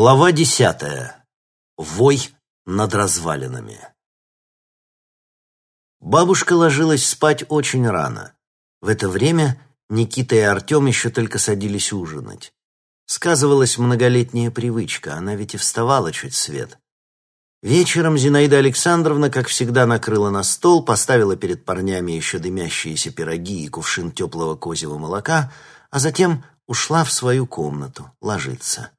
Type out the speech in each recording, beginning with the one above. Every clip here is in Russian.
Глава десятая. Вой над развалинами. Бабушка ложилась спать очень рано. В это время Никита и Артем еще только садились ужинать. Сказывалась многолетняя привычка, она ведь и вставала чуть свет. Вечером Зинаида Александровна, как всегда, накрыла на стол, поставила перед парнями еще дымящиеся пироги и кувшин теплого козьего молока, а затем ушла в свою комнату ложиться.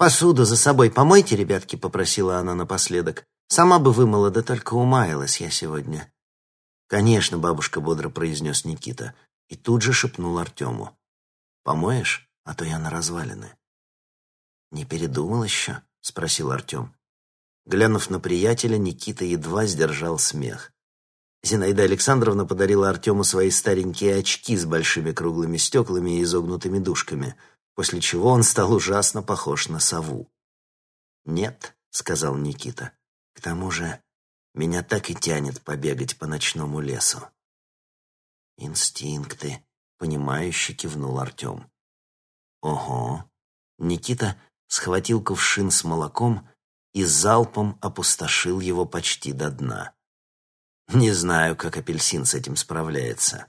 «Посуду за собой помойте, ребятки», — попросила она напоследок. «Сама бы вымыла, да только умаялась я сегодня». «Конечно», — бабушка бодро произнес Никита. И тут же шепнул Артему. «Помоешь, а то я на развалины». «Не передумал еще?» — спросил Артем. Глянув на приятеля, Никита едва сдержал смех. Зинаида Александровна подарила Артему свои старенькие очки с большими круглыми стеклами и изогнутыми дужками — после чего он стал ужасно похож на сову. «Нет», — сказал Никита, — «к тому же меня так и тянет побегать по ночному лесу». «Инстинкты», — понимающе кивнул Артем. «Ого!» Никита схватил кувшин с молоком и залпом опустошил его почти до дна. Не знаю, как апельсин с этим справляется.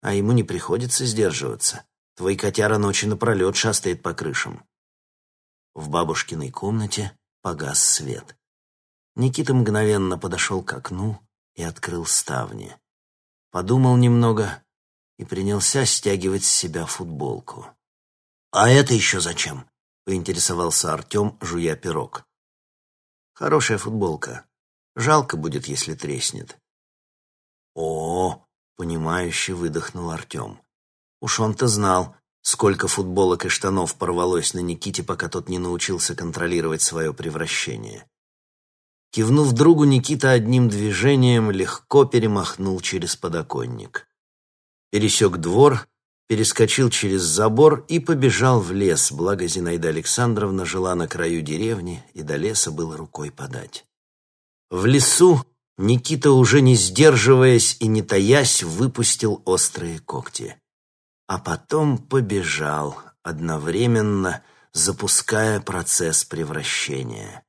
А ему не приходится сдерживаться. Твой котяра ночи напролет шастает по крышам. В бабушкиной комнате погас свет. Никита мгновенно подошел к окну и открыл ставни. Подумал немного и принялся стягивать с себя футболку. «А это еще зачем?» — поинтересовался Артем, жуя пирог. «Хорошая футболка. Жалко будет, если треснет». «О!» — понимающе выдохнул Артем. Уж он-то знал, сколько футболок и штанов порвалось на Никите, пока тот не научился контролировать свое превращение. Кивнув другу, Никита одним движением легко перемахнул через подоконник. Пересек двор, перескочил через забор и побежал в лес, благо Зинаида Александровна жила на краю деревни, и до леса было рукой подать. В лесу Никита, уже не сдерживаясь и не таясь, выпустил острые когти а потом побежал, одновременно запуская процесс превращения.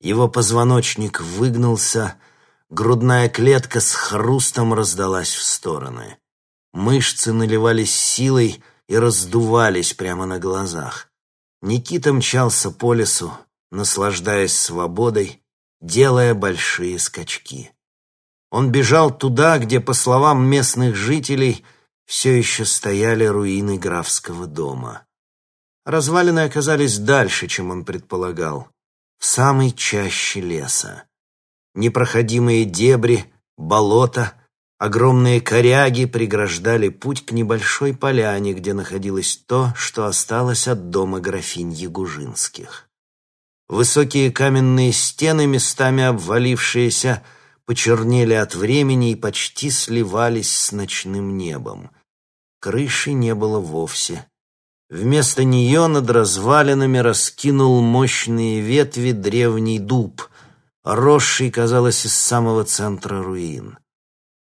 Его позвоночник выгнулся, грудная клетка с хрустом раздалась в стороны. Мышцы наливались силой и раздувались прямо на глазах. Никита мчался по лесу, наслаждаясь свободой, делая большие скачки. Он бежал туда, где, по словам местных жителей, все еще стояли руины графского дома. Развалины оказались дальше, чем он предполагал, в самой чаще леса. Непроходимые дебри, болота, огромные коряги преграждали путь к небольшой поляне, где находилось то, что осталось от дома графинь Ягужинских. Высокие каменные стены, местами обвалившиеся, почернели от времени и почти сливались с ночным небом — Крыши не было вовсе. Вместо нее над развалинами раскинул мощные ветви древний дуб, росший, казалось, из самого центра руин.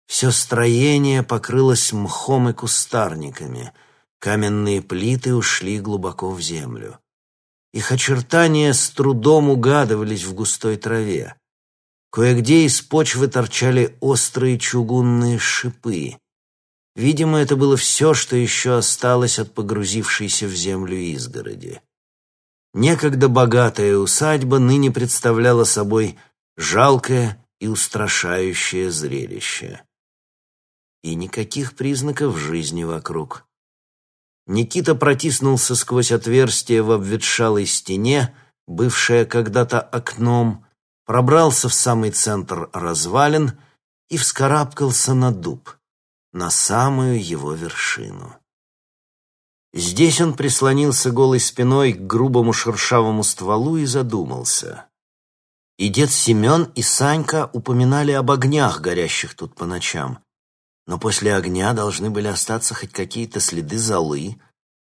Все строение покрылось мхом и кустарниками, каменные плиты ушли глубоко в землю. Их очертания с трудом угадывались в густой траве. Кое-где из почвы торчали острые чугунные шипы. Видимо, это было все, что еще осталось от погрузившейся в землю изгороди. Некогда богатая усадьба ныне представляла собой жалкое и устрашающее зрелище. И никаких признаков жизни вокруг. Никита протиснулся сквозь отверстие в обветшалой стене, бывшее когда-то окном, пробрался в самый центр развалин и вскарабкался на дуб на самую его вершину. Здесь он прислонился голой спиной к грубому шершавому стволу и задумался. И дед Семен, и Санька упоминали об огнях, горящих тут по ночам. Но после огня должны были остаться хоть какие-то следы золы,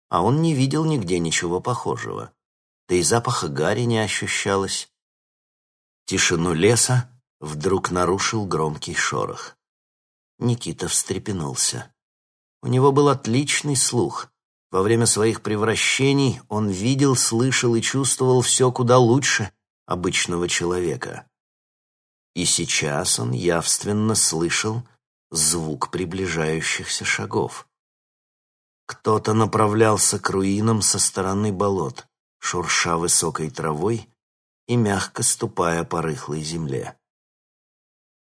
а он не видел нигде ничего похожего. Да и запаха гари не ощущалось. Тишину леса вдруг нарушил громкий шорох. Никита встрепенулся. У него был отличный слух. Во время своих превращений он видел, слышал и чувствовал все куда лучше обычного человека. И сейчас он явственно слышал звук приближающихся шагов. Кто-то направлялся к руинам со стороны болот, шурша высокой травой и мягко ступая по рыхлой земле.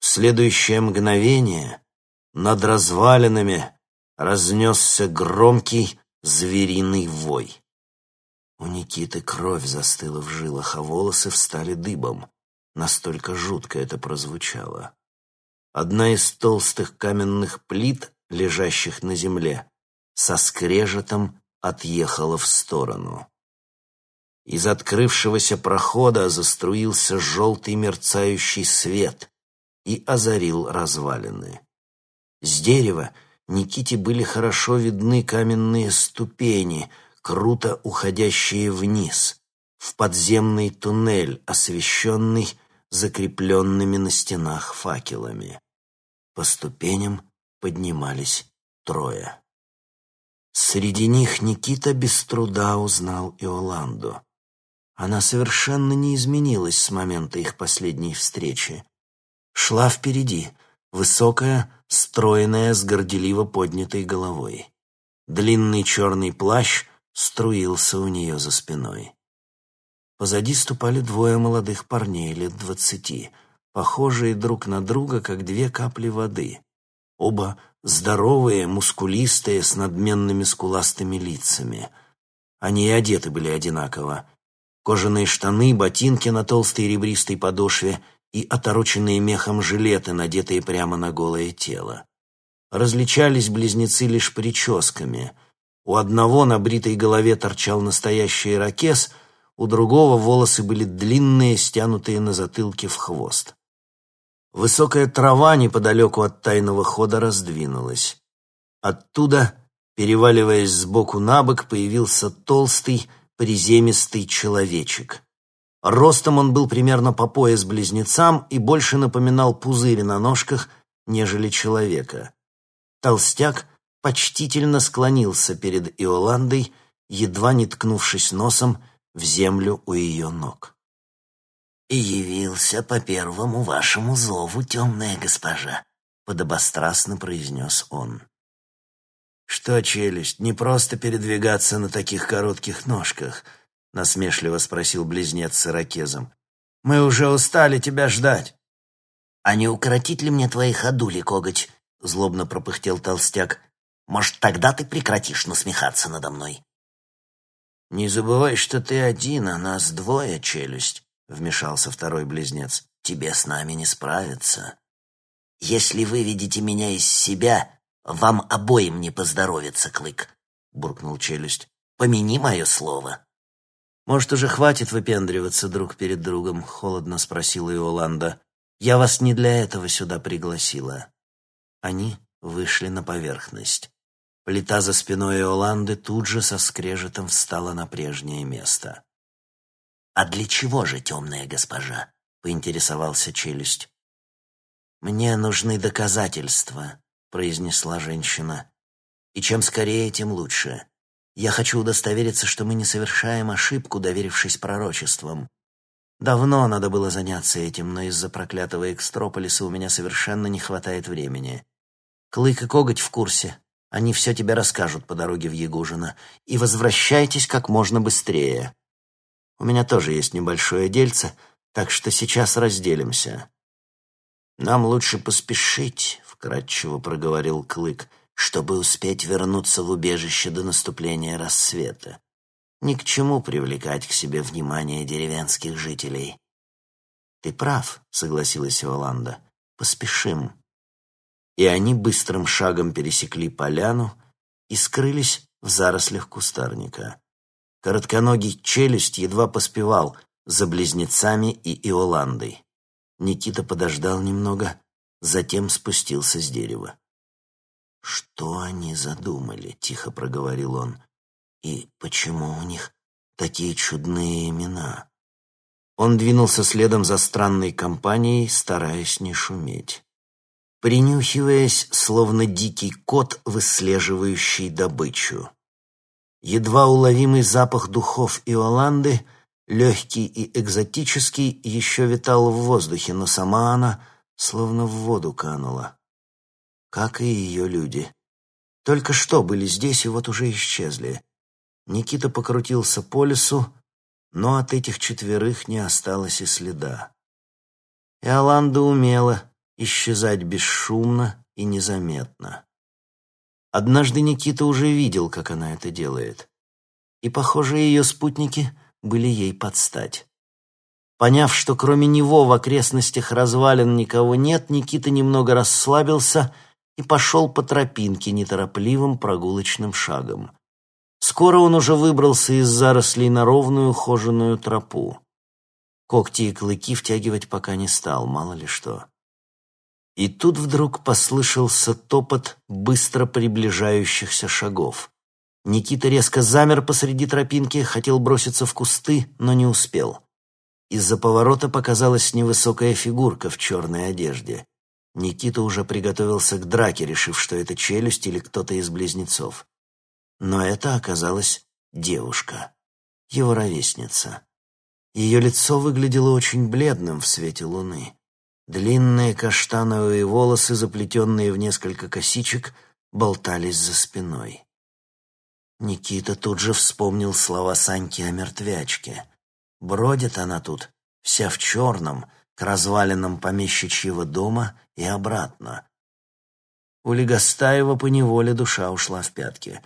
В следующее мгновение над развалинами разнесся громкий звериный вой. У Никиты кровь застыла в жилах, а волосы встали дыбом. Настолько жутко это прозвучало. Одна из толстых каменных плит, лежащих на земле, со скрежетом отъехала в сторону. Из открывшегося прохода заструился желтый мерцающий свет и озарил развалины. С дерева Никите были хорошо видны каменные ступени, круто уходящие вниз, в подземный туннель, освещенный закрепленными на стенах факелами. По ступеням поднимались трое. Среди них Никита без труда узнал Иоланду. Она совершенно не изменилась с момента их последней встречи. Шла впереди, высокая, стройная, с горделиво поднятой головой. Длинный черный плащ струился у нее за спиной. Позади ступали двое молодых парней лет двадцати, похожие друг на друга, как две капли воды. Оба здоровые, мускулистые, с надменными скуластыми лицами. Они и одеты были одинаково. Кожаные штаны, ботинки на толстой ребристой подошве и отороченные мехом жилеты, надетые прямо на голое тело. Различались близнецы лишь прическами. У одного на бритой голове торчал настоящий ирокез, у другого волосы были длинные, стянутые на затылке в хвост. Высокая трава неподалеку от тайного хода раздвинулась. Оттуда, переваливаясь сбоку на бок, появился толстый, приземистый человечек. Ростом он был примерно по пояс близнецам и больше напоминал пузырь на ножках, нежели человека. Толстяк почтительно склонился перед Иоландой, едва не ткнувшись носом в землю у ее ног и явился по первому вашему зову, темная госпожа», — подобострастно произнес он. «Что, челюсть, не просто передвигаться на таких коротких ножках?» — насмешливо спросил близнец с ирокезом. «Мы уже устали тебя ждать». «А не укоротить ли мне твои ходули, коготь?» — злобно пропыхтел толстяк. «Может, тогда ты прекратишь насмехаться надо мной?» «Не забывай, что ты один, а нас двое, челюсть», вмешался второй близнец. «Тебе с нами не справиться. Если вы видите меня из себя, вам обоим не поздоровится, Клык», — буркнул челюсть. «Помяни мое слово». «Может, уже хватит выпендриваться друг перед другом?» — холодно спросила Иоланда. «Я вас не для этого сюда пригласила». Они вышли на поверхность. Плита за спиной Иоланды тут же со скрежетом встала на прежнее место. «А для чего же, темная госпожа?» — поинтересовался челюсть. «Мне нужны доказательства», — произнесла женщина. «И чем скорее, тем лучше. Я хочу удостовериться, что мы не совершаем ошибку, доверившись пророчествам. Давно надо было заняться этим, но из-за проклятого Экстрополиса у меня совершенно не хватает времени. Клык и коготь в курсе. Они все тебе расскажут по дороге в Ягужино. И возвращайтесь как можно быстрее». У меня тоже есть небольшое дельце, так что сейчас разделимся. Нам лучше поспешить, вкратчиво проговорил Клык, чтобы успеть вернуться в убежище до наступления рассвета. Ни к чему привлекать к себе внимание деревенских жителей. Ты прав, согласилась Иоланда. Поспешим. И они быстрым шагом пересекли поляну и скрылись в зарослях кустарника. Коротконогий челюсть едва поспевал за близнецами и Иоландой. Никита подождал немного, затем спустился с дерева. «Что они задумали?» — тихо проговорил он. «И почему у них такие чудные имена?» Он двинулся следом за странной компанией, стараясь не шуметь. Принюхиваясь, словно дикий кот, выслеживающий добычу. Едва уловимый запах духов Иоланды, легкий и экзотический, еще витал в воздухе, но сама она словно в воду канула. Как и ее люди. Только что были здесь и вот уже исчезли. Никита покрутился по лесу, но от этих четверых не осталось и следа. Иоланда умела исчезать бесшумно и незаметно. Однажды Никита уже видел, как она это делает. И, похоже, ее спутники были ей под стать. Поняв, что кроме него в окрестностях развалин никого нет, Никита немного расслабился и пошел по тропинке неторопливым прогулочным шагом. Скоро он уже выбрался из зарослей на ровную ухоженную тропу. Когти и клыки втягивать пока не стал, мало ли что. И тут вдруг послышался топот быстро приближающихся шагов. Никита резко замер посреди тропинки, хотел броситься в кусты, но не успел. Из-за поворота показалась невысокая фигурка в черной одежде. Никита уже приготовился к драке, решив, что это челюсть или кто-то из близнецов. Но это оказалась девушка, его ровесница. Ее лицо выглядело очень бледным в свете луны. Длинные каштановые волосы, заплетенные в несколько косичек, болтались за спиной. Никита тут же вспомнил слова Саньки о мертвячке. Бродит она тут, вся в черном, к развалинам помещичьего дома и обратно. У Легостаева поневоле душа ушла в пятки.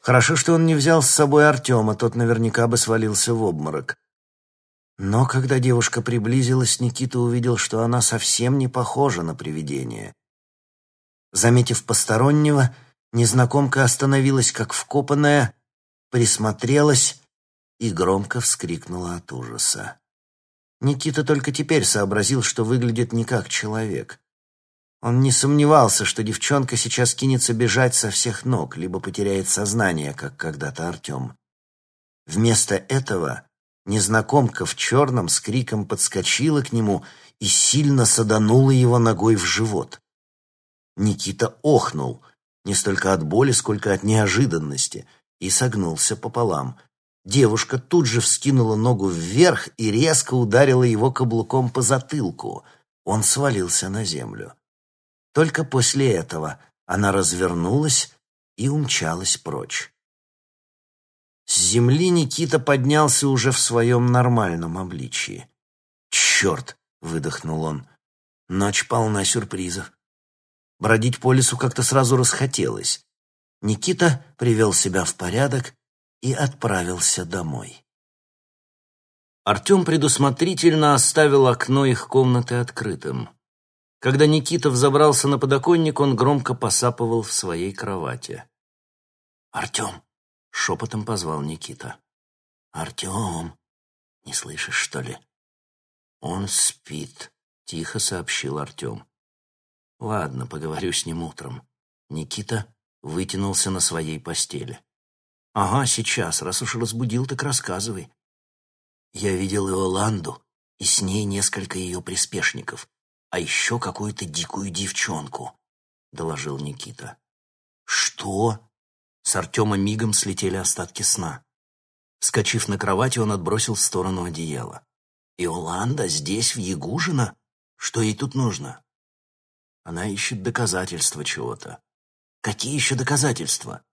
Хорошо, что он не взял с собой Артема, тот наверняка бы свалился в обморок. Но когда девушка приблизилась, Никита увидел, что она совсем не похожа на привидение. Заметив постороннего, незнакомка остановилась как вкопанная, присмотрелась и громко вскрикнула от ужаса. Никита только теперь сообразил, что выглядит не как человек. Он не сомневался, что девчонка сейчас кинется бежать со всех ног, либо потеряет сознание, как когда-то Артем. Вместо этого незнакомка в черном с криком подскочила к нему и сильно саданула его ногой в живот. Никита охнул, не столько от боли, сколько от неожиданности, и согнулся пополам. Девушка тут же вскинула ногу вверх и резко ударила его каблуком по затылку. Он свалился на землю. Только после этого она развернулась и умчалась прочь. С земли Никита поднялся уже в своем нормальном обличии. «Черт!» — выдохнул он. «Ночь полна сюрпризов». Бродить по лесу как-то сразу расхотелось. Никита привел себя в порядок и отправился домой. Артем предусмотрительно оставил окно их комнаты открытым. Когда Никита взобрался на подоконник, он громко посапывал в своей кровати. «Артем!» — шепотом позвал Никита. «Артем! Не слышишь, что ли?» «Он спит», — тихо сообщил Артем. «Ладно, поговорю с ним утром». Никита вытянулся на своей постели. «Ага, сейчас, раз уж разбудил, так рассказывай». Я видел Иоланду и с ней несколько ее приспешников а еще какую-то дикую девчонку», — доложил Никита. «Что?» С Артема мигом слетели остатки сна. Скочив на кровати, он отбросил в сторону одеяла. «Иоланда здесь, в Ягужино? Что ей тут нужно?» Она ищет доказательства чего-то. «Какие еще доказательства?»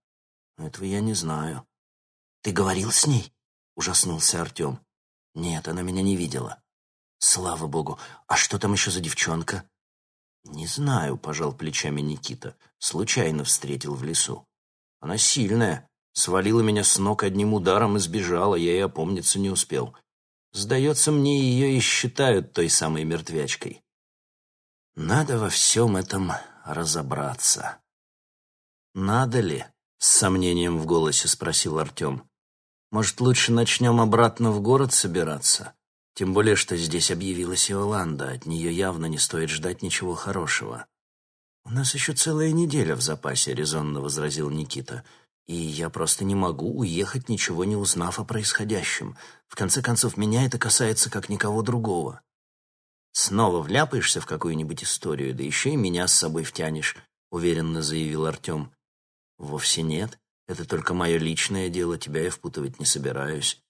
«Этого я не знаю». «Ты говорил с ней?» — ужаснулся Артем. «Нет, она меня не видела». Слава богу. А что там еще за девчонка? Не знаю, пожал плечами Никита. Случайно встретил в лесу. Она сильная. Свалила меня с ног одним ударом и сбежала. Я и опомниться не успел. Сдается мне, ее и считают той самой мертвячкой. Надо во всем этом разобраться. Надо ли? С сомнением в голосе спросил Артем. Может, лучше начнем обратно в город собираться? Тем более, что здесь объявилась Иоланда, от нее явно не стоит ждать ничего хорошего. «У нас еще целая неделя в запасе», — резонно возразил Никита. «И я просто не могу уехать, ничего не узнав о происходящем. В конце концов, меня это касается как никого другого». «Снова вляпаешься в какую-нибудь историю, да еще и меня с собой втянешь», — уверенно заявил Артем. «Вовсе нет. Это только мое личное дело, тебя я впутывать не собираюсь.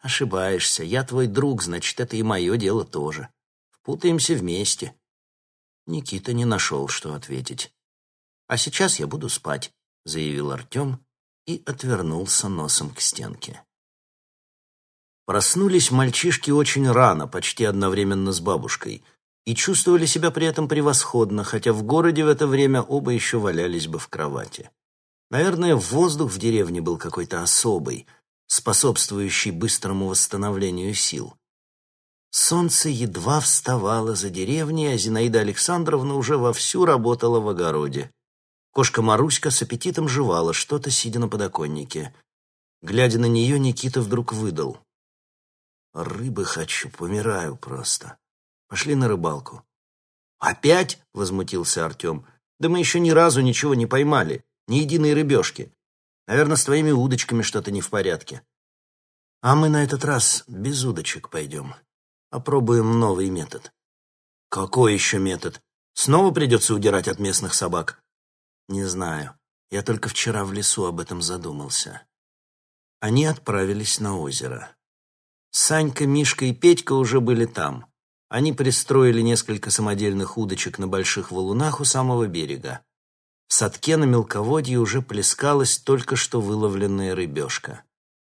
Ошибаешься. Я твой друг, значит, это и мое дело тоже. Впутаемся вместе. Никита не нашел, что ответить. А сейчас я буду спать, заявил Артем и отвернулся носом к стенке. Проснулись мальчишки очень рано, почти одновременно с бабушкой, и чувствовали себя при этом превосходно, хотя в городе в это время оба еще валялись бы в кровати. Наверное, воздух в деревне был какой-то особый, способствующий быстрому восстановлению сил. Солнце едва вставало за деревней, а Зинаида Александровна уже вовсю работала в огороде. Кошка Маруська с аппетитом жевала что-то, сидя на подоконнике. Глядя на нее, Никита вдруг выдал. Рыбы хочу, помираю просто. Пошли на рыбалку. Опять? Возмутился Артем. Да мы еще ни разу ничего не поймали. Ни единой рыбешки. Наверное, с твоими удочками что-то не в порядке. А мы на этот раз без удочек пойдем. Опробуем новый метод. Какой еще метод? Снова придется удирать от местных собак? Не знаю. Я только вчера в лесу об этом задумался. Они отправились на озеро. Санька, Мишка и Петька уже были там. Они пристроили несколько самодельных удочек на больших валунах у самого берега. В садке на мелководье уже плескалась только что выловленная рыбешка.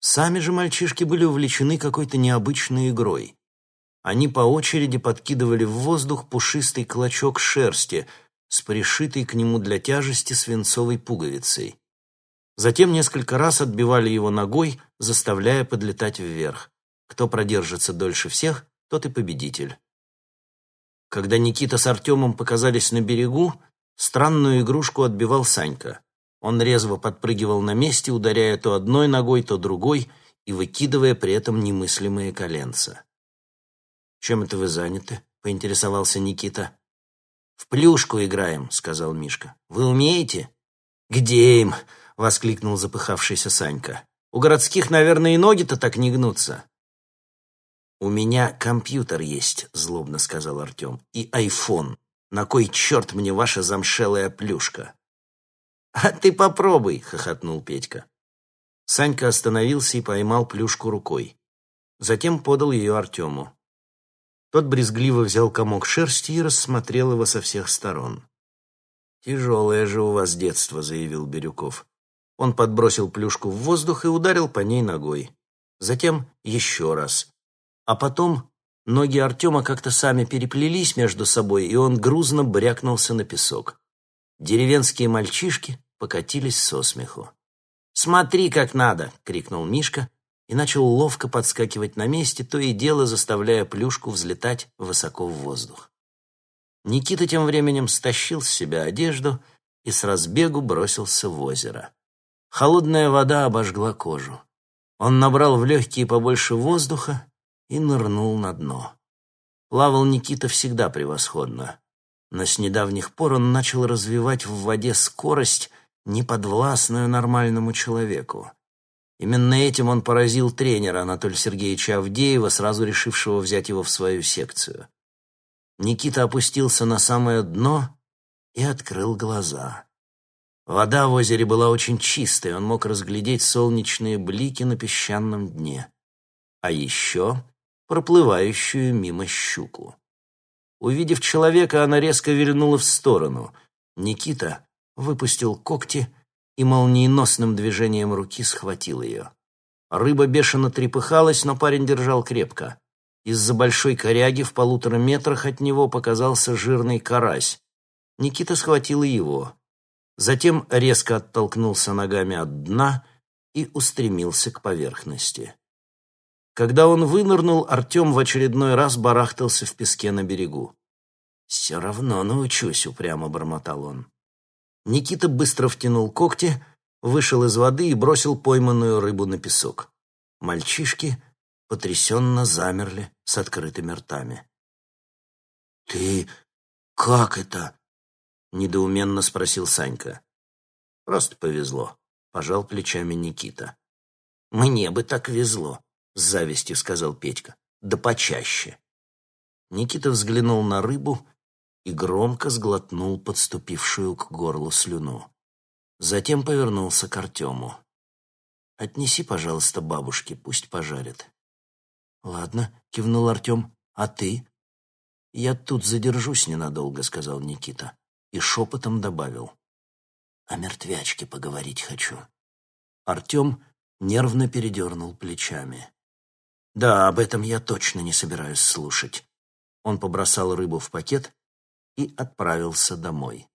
Сами же мальчишки были увлечены какой-то необычной игрой. Они по очереди подкидывали в воздух пушистый клочок шерсти с пришитой к нему для тяжести свинцовой пуговицей. Затем несколько раз отбивали его ногой, заставляя подлетать вверх. Кто продержится дольше всех, тот и победитель. Когда Никита с Артемом показались на берегу, странную игрушку отбивал Санька. Он резво подпрыгивал на месте, ударяя то одной ногой, то другой и выкидывая при этом немыслимые коленца. «Чем это вы заняты?» — поинтересовался Никита. «В плюшку играем», — сказал Мишка. «Вы умеете?» «Где им?» — воскликнул запыхавшийся Санька. «У городских, наверное, и ноги-то так не гнутся». «У меня компьютер есть», — злобно сказал Артем, — «и айфон. На кой черт мне ваша замшелая плюшка?» «А ты попробуй», — хохотнул Петька. Санька остановился и поймал плюшку рукой. Затем подал ее Артему. Тот брезгливо взял комок шерсти и рассмотрел его со всех сторон. «Тяжелое же у вас детство», — заявил Бирюков. Он подбросил плюшку в воздух и ударил по ней ногой. Затем еще раз. А потом ноги Артема как-то сами переплелись между собой, и он грузно брякнулся на песок. Деревенские мальчишки покатились со смеху. «Смотри, как надо!» — крикнул Мишка и начал ловко подскакивать на месте, то и дело заставляя плюшку взлетать высоко в воздух. Никита тем временем стащил с себя одежду и с разбегу бросился в озеро. Холодная вода обожгла кожу. Он набрал в легкие побольше воздуха и нырнул на дно. Плавал Никита всегда превосходно, но с недавних пор он начал развивать в воде скорость, неподвластную нормальному человеку. Именно этим он поразил тренера Анатолия Сергеевича Авдеева, сразу решившего взять его в свою секцию. Никита опустился на самое дно и открыл глаза. Вода в озере была очень чистой, он мог разглядеть солнечные блики на песчаном дне. А еще проплывающую мимо щуку. Увидев человека, она резко вильнула в сторону. Никита выпустил когти и молниеносным движением руки схватил ее. Рыба бешено трепыхалась, но парень держал крепко. Из-за большой коряги в полутора метрах от него показался жирный карась. Никита схватил его. Затем резко оттолкнулся ногами от дна и устремился к поверхности. Когда он вынырнул, Артем в очередной раз барахтался в песке на берегу. «Все равно научусь», — упрямо бормотал он. Никита быстро втянул когти, вышел из воды и бросил пойманную рыбу на песок. Мальчишки потрясенно замерли с открытыми ртами. «Ты как это?» — недоуменно спросил Санька. «Просто повезло», — пожал плечами Никита. «Мне бы так везло», — с завистью сказал Петька. «Да почаще». Никита взглянул на рыбу и громко сглотнул подступившую к горлу слюну. Затем повернулся к Артему. Отнеси, пожалуйста, бабушке, пусть пожарит». «Ладно», — кивнул Артем. «А ты?» «Я тут задержусь ненадолго», — сказал Никита. И шепотом добавил. «О мертвячке поговорить хочу». Артем нервно передернул плечами. «Да, об этом я точно не собираюсь слушать». Он побросал рыбу в пакет и отправился домой.